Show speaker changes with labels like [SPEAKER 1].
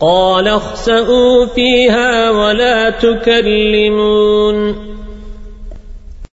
[SPEAKER 1] قال اخسأوا فيها ولا تكلمون